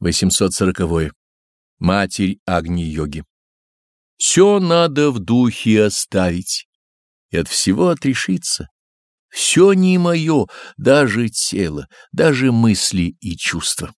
840. -е. Матерь Агни-йоги. Все надо в духе оставить и от всего отрешиться. Все не мое, даже тело, даже мысли и чувства.